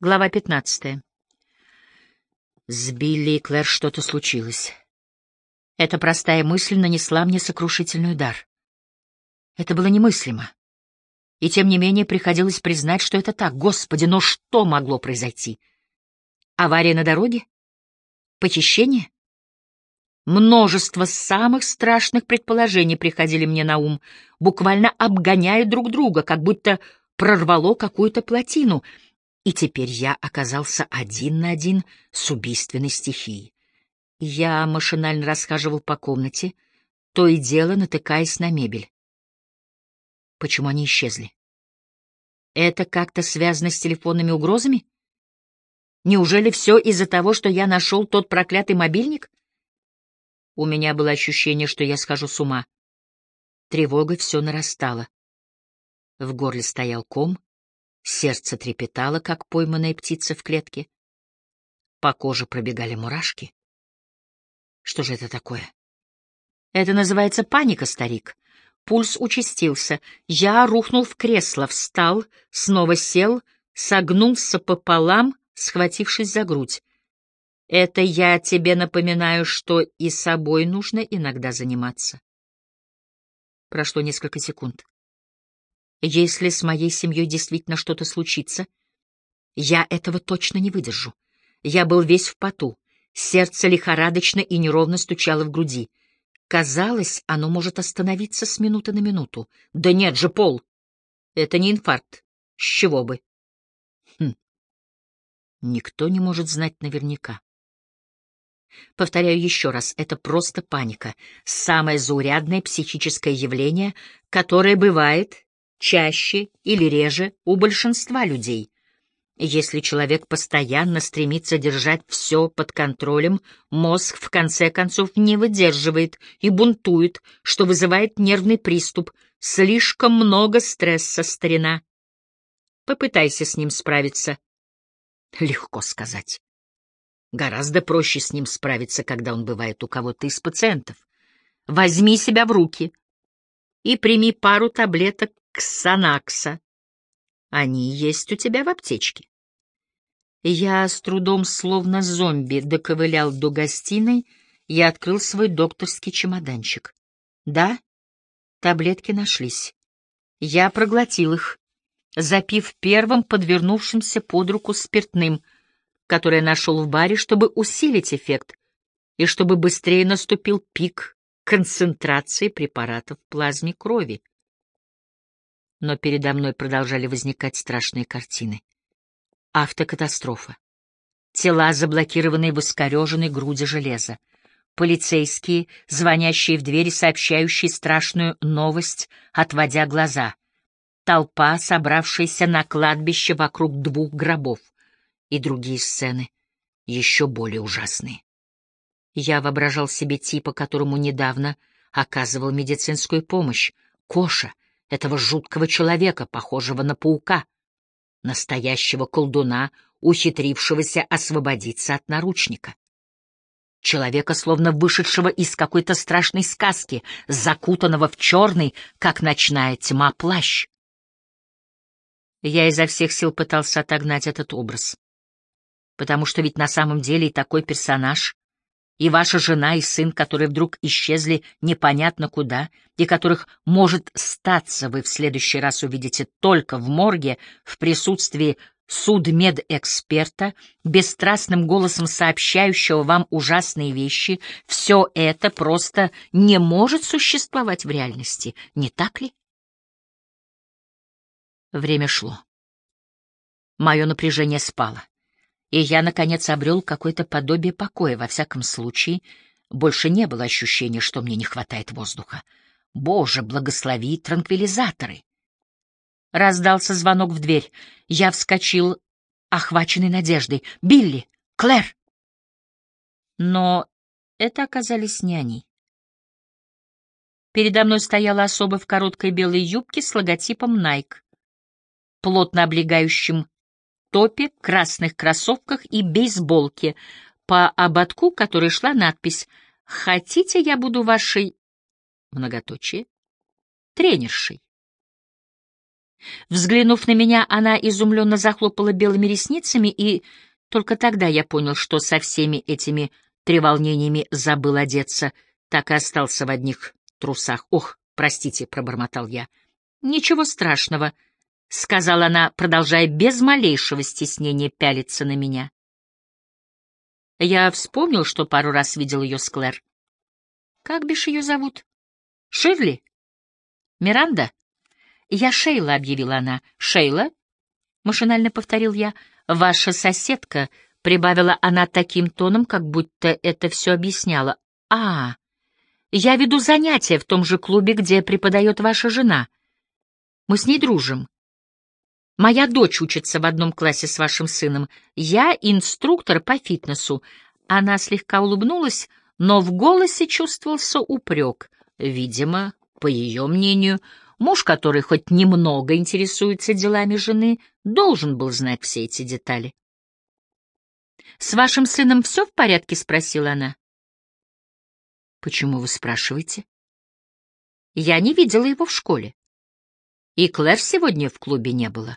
Глава 15. С Билли и Клэр что-то случилось. Эта простая мысль нанесла мне сокрушительный удар. Это было немыслимо. И тем не менее приходилось признать, что это так. Господи, но что могло произойти? Авария на дороге? Похищение? Множество самых страшных предположений приходили мне на ум, буквально обгоняя друг друга, как будто прорвало какую-то плотину — и теперь я оказался один на один с убийственной стихией. Я машинально расхаживал по комнате, то и дело натыкаясь на мебель. Почему они исчезли? Это как-то связано с телефонными угрозами? Неужели все из-за того, что я нашел тот проклятый мобильник? У меня было ощущение, что я схожу с ума. Тревога все нарастала. В горле стоял ком, Сердце трепетало, как пойманная птица в клетке. По коже пробегали мурашки. Что же это такое? Это называется паника, старик. Пульс участился. Я рухнул в кресло, встал, снова сел, согнулся пополам, схватившись за грудь. Это я тебе напоминаю, что и собой нужно иногда заниматься. Прошло несколько секунд. Если с моей семьей действительно что-то случится, я этого точно не выдержу. Я был весь в поту, сердце лихорадочно и неровно стучало в груди. Казалось, оно может остановиться с минуты на минуту. Да нет же, Пол! Это не инфаркт. С чего бы? Хм. Никто не может знать наверняка. Повторяю еще раз, это просто паника, самое заурядное психическое явление, которое бывает чаще или реже у большинства людей. Если человек постоянно стремится держать все под контролем, мозг в конце концов не выдерживает и бунтует, что вызывает нервный приступ. Слишком много стресса, старина. Попытайся с ним справиться. Легко сказать. Гораздо проще с ним справиться, когда он бывает у кого-то из пациентов. Возьми себя в руки и прими пару таблеток Ксанакса. Они есть у тебя в аптечке. Я с трудом, словно зомби, доковылял до гостиной и открыл свой докторский чемоданчик. Да, таблетки нашлись. Я проглотил их, запив первым подвернувшимся под руку спиртным, который нашел в баре, чтобы усилить эффект и чтобы быстрее наступил пик концентрации препаратов в плазме крови но передо мной продолжали возникать страшные картины. Автокатастрофа. Тела, заблокированные в искореженной груди железа. Полицейские, звонящие в двери, сообщающие страшную новость, отводя глаза. Толпа, собравшаяся на кладбище вокруг двух гробов. И другие сцены, еще более ужасные. Я воображал себе типа, которому недавно оказывал медицинскую помощь, Коша — этого жуткого человека, похожего на паука, настоящего колдуна, ухитрившегося освободиться от наручника. Человека, словно вышедшего из какой-то страшной сказки, закутанного в черный, как ночная тьма, плащ. Я изо всех сил пытался отогнать этот образ, потому что ведь на самом деле и такой персонаж и ваша жена и сын, которые вдруг исчезли непонятно куда, и которых, может, статься вы в следующий раз увидите только в морге в присутствии судмедэксперта, бесстрастным голосом сообщающего вам ужасные вещи, все это просто не может существовать в реальности, не так ли? Время шло. Мое напряжение спало и я, наконец, обрел какое-то подобие покоя. Во всяком случае, больше не было ощущения, что мне не хватает воздуха. Боже, благослови транквилизаторы! Раздался звонок в дверь. Я вскочил, охваченный надеждой. «Билли! Клэр!» Но это оказались не они. Передо мной стояла особа в короткой белой юбке с логотипом Nike, плотно облегающим топе, красных кроссовках и бейсболке, по ободку которой шла надпись «Хотите, я буду вашей...» многоточие, тренершей. Взглянув на меня, она изумленно захлопала белыми ресницами, и только тогда я понял, что со всеми этими треволнениями забыл одеться, так и остался в одних трусах. «Ох, простите», — пробормотал я. «Ничего страшного», — сказала она, продолжая без малейшего стеснения пялиться на меня. Я вспомнил, что пару раз видел ее с Клэр. «Как бишь ее зовут? Ширли? Миранда?» «Я Шейла», — объявила она. «Шейла?» — машинально повторил я. «Ваша соседка», — прибавила она таким тоном, как будто это все объясняло. «А, я веду занятия в том же клубе, где преподает ваша жена. Мы с ней дружим. Моя дочь учится в одном классе с вашим сыном. Я инструктор по фитнесу». Она слегка улыбнулась, но в голосе чувствовался упрек. Видимо, по ее мнению, — Муж, который хоть немного интересуется делами жены, должен был знать все эти детали. «С вашим сыном все в порядке?» — спросила она. «Почему вы спрашиваете?» «Я не видела его в школе. И Клэр сегодня в клубе не было.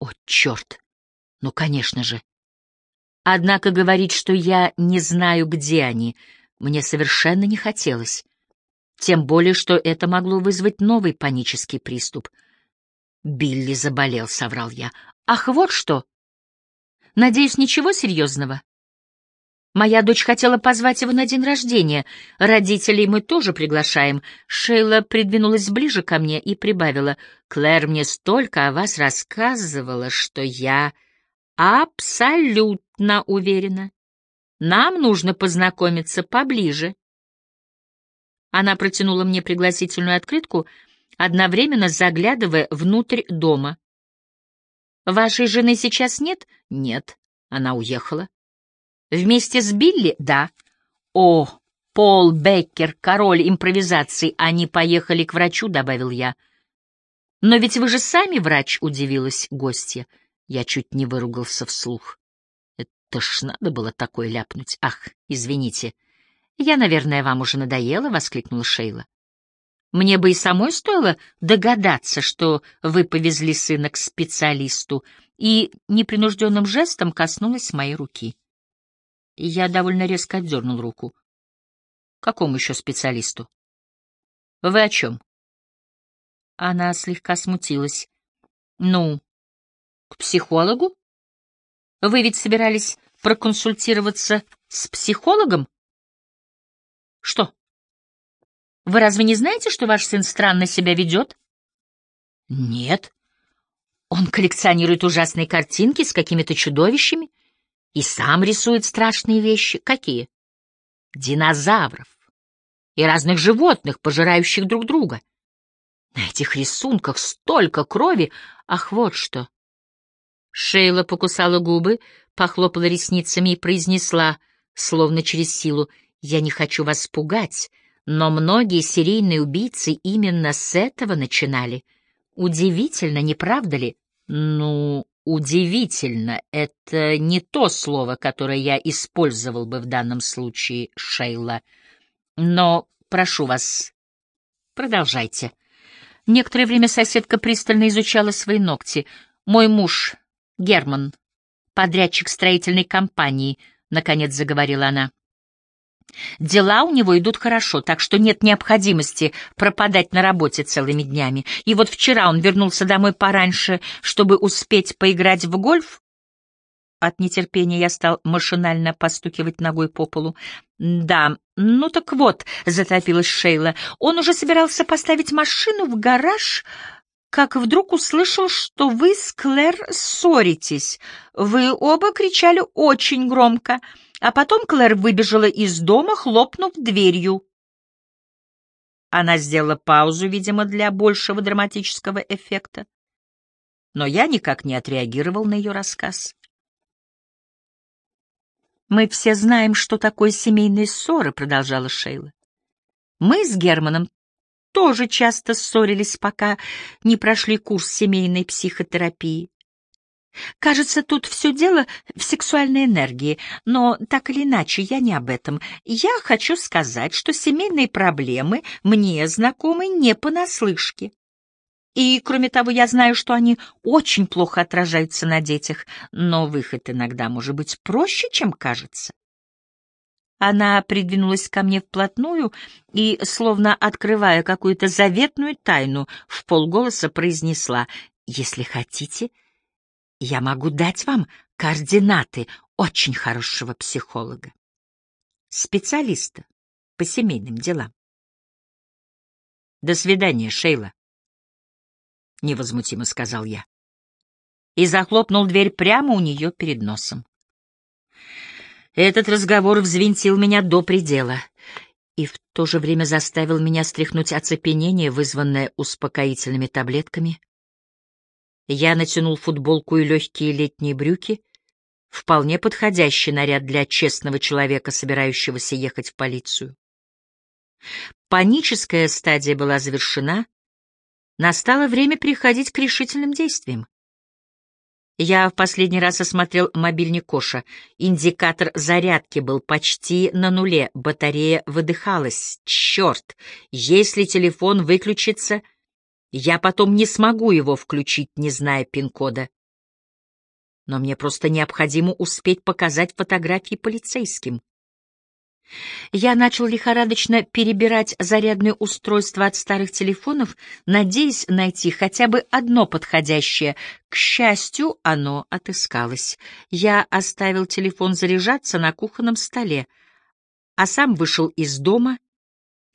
О, черт! Ну, конечно же. Однако говорить, что я не знаю, где они, мне совершенно не хотелось. Тем более, что это могло вызвать новый панический приступ. «Билли заболел», — соврал я. «Ах, вот что! Надеюсь, ничего серьезного?» Моя дочь хотела позвать его на день рождения. Родителей мы тоже приглашаем. Шейла придвинулась ближе ко мне и прибавила. Клэр мне столько о вас рассказывала, что я абсолютно уверена. Нам нужно познакомиться поближе. Она протянула мне пригласительную открытку, одновременно заглядывая внутрь дома. «Вашей жены сейчас нет?» «Нет, она уехала». «Вместе с Билли?» «Да». «О, Пол Беккер, король импровизации, они поехали к врачу», — добавил я. «Но ведь вы же сами врач», — удивилась гостья. Я чуть не выругался вслух. Это ж надо было такое ляпнуть. Ах, извините. «Я, наверное, вам уже надоела», — воскликнула Шейла. «Мне бы и самой стоило догадаться, что вы повезли сына к специалисту», и непринужденным жестом коснулась моей руки. Я довольно резко отдернул руку. «Какому еще специалисту?» «Вы о чем?» Она слегка смутилась. «Ну, к психологу? Вы ведь собирались проконсультироваться с психологом?» Что? Вы разве не знаете, что ваш сын странно себя ведет? Нет. Он коллекционирует ужасные картинки с какими-то чудовищами и сам рисует страшные вещи. Какие? Динозавров и разных животных, пожирающих друг друга. На этих рисунках столько крови. Ах, вот что. Шейла покусала губы, похлопала ресницами и произнесла, словно через силу, — я не хочу вас пугать, но многие серийные убийцы именно с этого начинали. Удивительно, не правда ли? Ну, удивительно — это не то слово, которое я использовал бы в данном случае, Шейла. Но прошу вас, продолжайте. Некоторое время соседка пристально изучала свои ногти. Мой муж, Герман, подрядчик строительной компании, — наконец заговорила она. Дела у него идут хорошо, так что нет необходимости пропадать на работе целыми днями. И вот вчера он вернулся домой пораньше, чтобы успеть поиграть в гольф. От нетерпения я стал машинально постукивать ногой по полу. «Да, ну так вот», — затопилась Шейла, — «он уже собирался поставить машину в гараж...» как вдруг услышал, что вы с Клэр ссоритесь. Вы оба кричали очень громко. А потом Клэр выбежала из дома, хлопнув дверью. Она сделала паузу, видимо, для большего драматического эффекта. Но я никак не отреагировал на ее рассказ. «Мы все знаем, что такое семейные ссоры», — продолжала Шейла. «Мы с Германом тоже часто ссорились, пока не прошли курс семейной психотерапии. Кажется, тут все дело в сексуальной энергии, но так или иначе я не об этом. Я хочу сказать, что семейные проблемы мне знакомы не понаслышке. И, кроме того, я знаю, что они очень плохо отражаются на детях, но выход иногда может быть проще, чем кажется. Она придвинулась ко мне вплотную и, словно открывая какую-то заветную тайну, в полголоса произнесла, «Если хотите, я могу дать вам координаты очень хорошего психолога, специалиста по семейным делам». «До свидания, Шейла», — невозмутимо сказал я. И захлопнул дверь прямо у нее перед носом. Этот разговор взвинтил меня до предела и в то же время заставил меня стряхнуть оцепенение, вызванное успокоительными таблетками. Я натянул футболку и легкие летние брюки, вполне подходящий наряд для честного человека, собирающегося ехать в полицию. Паническая стадия была завершена, настало время переходить к решительным действиям. Я в последний раз осмотрел мобильник Коша. Индикатор зарядки был почти на нуле, батарея выдыхалась. Черт! Если телефон выключится, я потом не смогу его включить, не зная пин-кода. Но мне просто необходимо успеть показать фотографии полицейским. Я начал лихорадочно перебирать зарядные устройства от старых телефонов, надеясь найти хотя бы одно подходящее. К счастью, оно отыскалось. Я оставил телефон заряжаться на кухонном столе, а сам вышел из дома,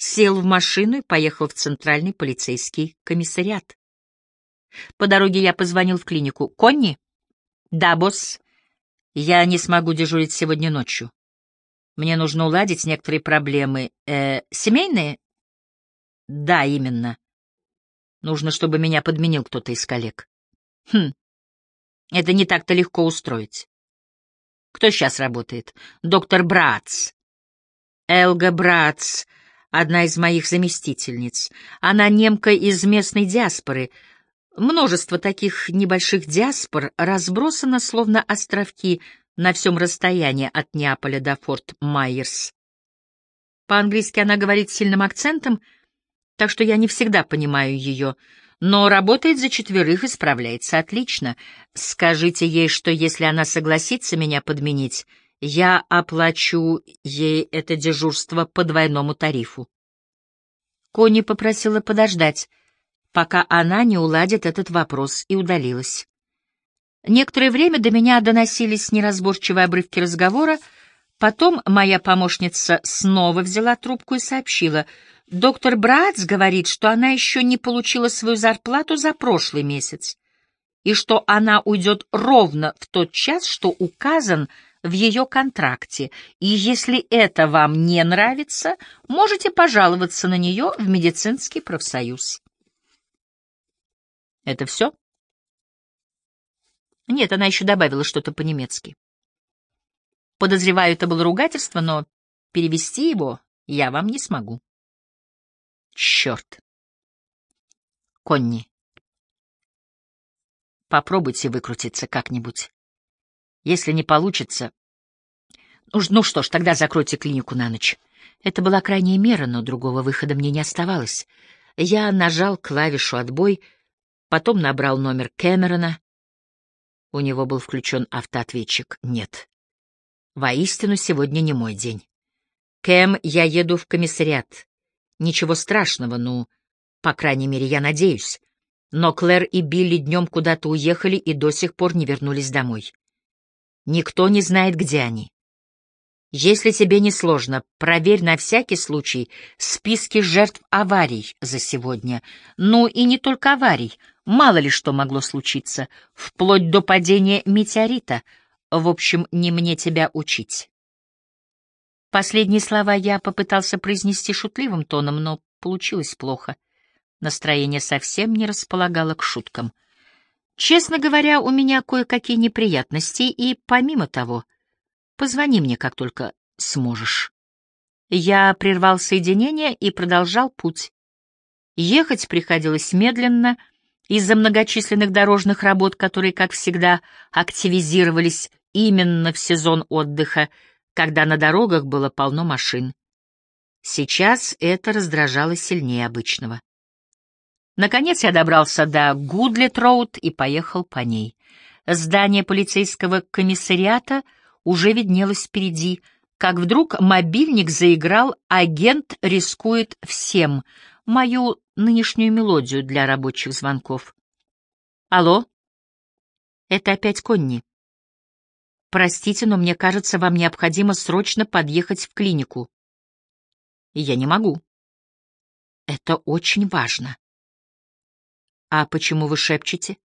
сел в машину и поехал в центральный полицейский комиссариат. По дороге я позвонил в клинику. «Конни?» «Да, босс. Я не смогу дежурить сегодня ночью. Мне нужно уладить некоторые проблемы. Э, семейные? Да, именно. Нужно, чтобы меня подменил кто-то из коллег. Хм. Это не так-то легко устроить. Кто сейчас работает? Доктор Братц. Элга Братц, одна из моих заместительниц. Она немка из местной диаспоры. Множество таких небольших диаспор разбросано, словно островки на всем расстоянии от Неаполя до Форт Майерс. По-английски она говорит сильным акцентом, так что я не всегда понимаю ее, но работает за четверых и справляется отлично. Скажите ей, что если она согласится меня подменить, я оплачу ей это дежурство по двойному тарифу. Конни попросила подождать, пока она не уладит этот вопрос, и удалилась. Некоторое время до меня доносились неразборчивые обрывки разговора, потом моя помощница снова взяла трубку и сообщила. Доктор Братс говорит, что она еще не получила свою зарплату за прошлый месяц, и что она уйдет ровно в тот час, что указан в ее контракте, и если это вам не нравится, можете пожаловаться на нее в медицинский профсоюз. Это все? Нет, она еще добавила что-то по-немецки. Подозреваю, это было ругательство, но перевести его я вам не смогу. Черт. Конни. Попробуйте выкрутиться как-нибудь. Если не получится... Ну что ж, тогда закройте клинику на ночь. Это была крайняя мера, но другого выхода мне не оставалось. Я нажал клавишу «Отбой», потом набрал номер Кэмерона, у него был включен автоответчик. Нет. Воистину, сегодня не мой день. Кэм, я еду в комиссариат. Ничего страшного, ну, по крайней мере, я надеюсь. Но Клэр и Билли днем куда-то уехали и до сих пор не вернулись домой. Никто не знает, где они. Если тебе не сложно, проверь на всякий случай списки жертв аварий за сегодня. Ну и не только аварий, мало ли что могло случиться, вплоть до падения метеорита. В общем, не мне тебя учить. Последние слова я попытался произнести шутливым тоном, но получилось плохо. Настроение совсем не располагало к шуткам. Честно говоря, у меня кое-какие неприятности, и помимо того — Позвони мне, как только сможешь. Я прервал соединение и продолжал путь. Ехать приходилось медленно из-за многочисленных дорожных работ, которые, как всегда, активизировались именно в сезон отдыха, когда на дорогах было полно машин. Сейчас это раздражало сильнее обычного. Наконец я добрался до Гудлет-Роуд и поехал по ней. Здание полицейского комиссариата уже виднелось впереди, как вдруг мобильник заиграл «Агент рискует всем», мою нынешнюю мелодию для рабочих звонков. «Алло? Это опять Конни. Простите, но мне кажется, вам необходимо срочно подъехать в клинику. Я не могу. Это очень важно. А почему вы шепчете?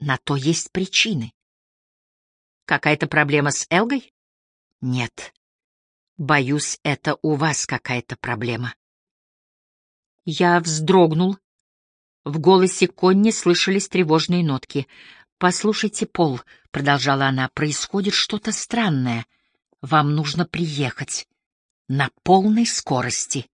На то есть причины. Какая-то проблема с Элгой? Нет. Боюсь, это у вас какая-то проблема. Я вздрогнул. В голосе Конни слышались тревожные нотки. «Послушайте, Пол», — продолжала она, — «происходит что-то странное. Вам нужно приехать. На полной скорости».